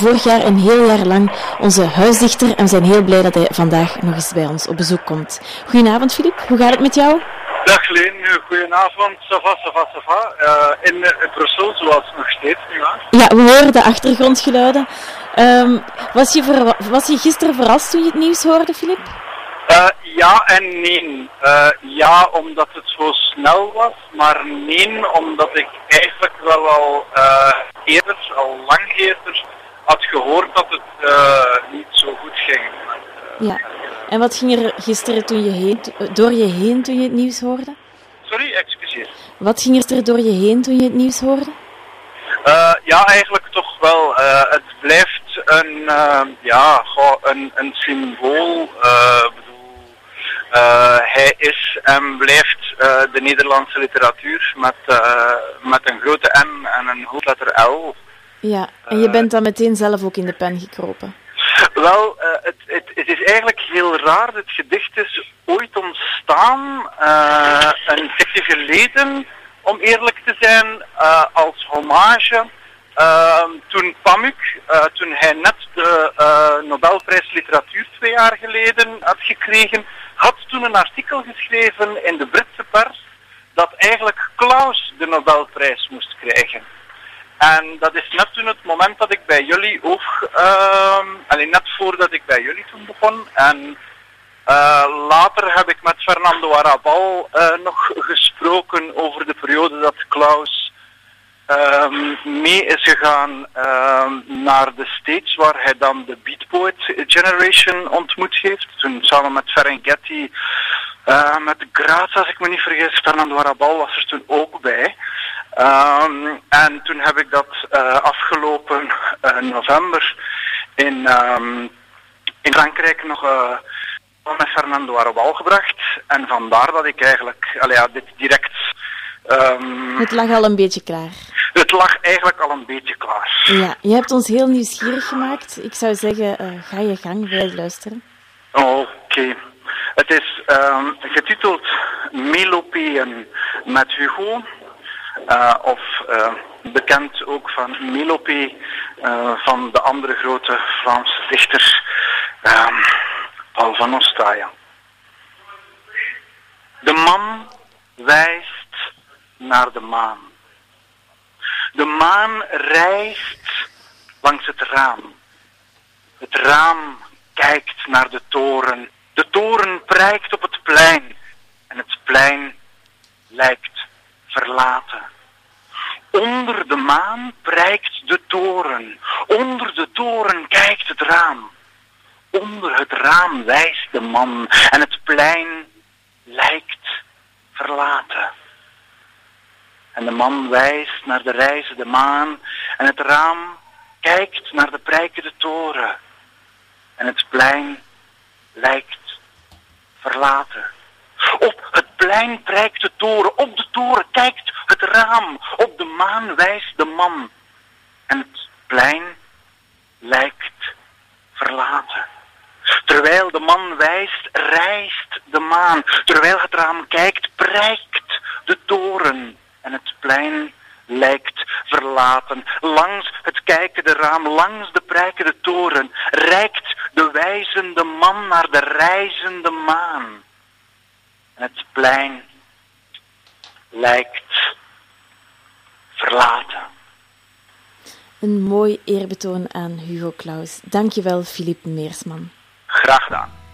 vorig jaar een heel jaar lang onze huisdichter en we zijn heel blij dat hij vandaag nog eens bij ons op bezoek komt. Goedenavond Filip, hoe gaat het met jou? Dag Leen, goedenavond. Sava, sava, sava. Uh, in uh, Brussel, zoals nog steeds, nietwaar? Ja, we horen de achtergrondgeluiden. Um, was, je was je gisteren verrast toen je het nieuws hoorde, Filip? Uh, ja en nee. Uh, ja, omdat het zo snel was, maar nee, omdat ik eigenlijk wel al eerder, al lang eerder, had gehoord dat het niet zo goed ging. ja. En wat ging er gisteren toen je heen, door je heen toen je het nieuws hoorde? Sorry, excuseer. Wat ging er door je heen toen je het nieuws hoorde? ja, eigenlijk toch wel. het blijft een, ja, een, een symbool. Uh, hij is en blijft de Nederlandse literatuur met, met een grote M en een hoofdletter L. Ja, en je bent dan meteen zelf ook in de pen gekropen. Wel, het, het, het, is eigenlijk heel raar. Het gedicht is ooit ontstaan, een tijdje geleden, om eerlijk te zijn, als hommage. toen Pamuk, toen hij net de Nobelprijs Literatuur twee jaar geleden had gekregen, had toen een artikel geschreven in de Britse pers dat eigenlijk Klaus de Nobelprijs moest krijgen. En dat is net toen het moment dat ik bij jullie ook, uh, alleen net voordat ik bij jullie toen begon. En uh, later heb ik met Fernando Arabal uh, nog gesproken over de periode dat Klaus um, mee is gegaan um, naar de States, waar hij dan de Beat Poet Generation ontmoet heeft. Toen samen met Ferenghetti, uh, met Graz, als ik me niet vergis, Fernando Arabal was er toen ook bij. Um, en toen heb ik dat uh, afgelopen uh, november in, in Frankrijk nog met Fernando Arabal gebracht. En vandaar dat ik eigenlijk allee, ja, dit direct Um, het lag al een beetje klaar. Het lag eigenlijk al een beetje klaar. Ja, je hebt ons heel nieuwsgierig gemaakt. Ik zou zeggen, uh, ga je gang, wij luisteren. Oké. Okay. Het is getiteld Melopeen met Hugo. Uh, of uh, bekend ook van Melopee van de andere grote Vlaamse dichter um, Paul van Ostaaien. De man wijst naar de maan. De maan reist langs het raam. Het raam kijkt naar de toren. De toren prijkt op het plein. En het plein lijkt verlaten. Onder de maan prijkt de toren. Onder de toren kijkt het raam. Onder het raam wijst de man. En het plein lijkt verlaten. En de man wijst naar de reizende maan en het raam kijkt naar de prijkende toren. En het plein lijkt verlaten. Op het plein prijkt de toren, op de toren kijkt het raam, op de maan wijst de man. En het plein lijkt verlaten. Terwijl de man wijst, reist de maan. Terwijl het raam kijkt, prijkt de toren en het plein lijkt verlaten. Langs het kijkende raam, langs de prijkende toren, reikt de wijzende man naar de reizende maan. En het plein lijkt verlaten. Een mooi eerbetoon aan Hugo Claus. Dankjewel, Filip Meersman. Graag gedaan.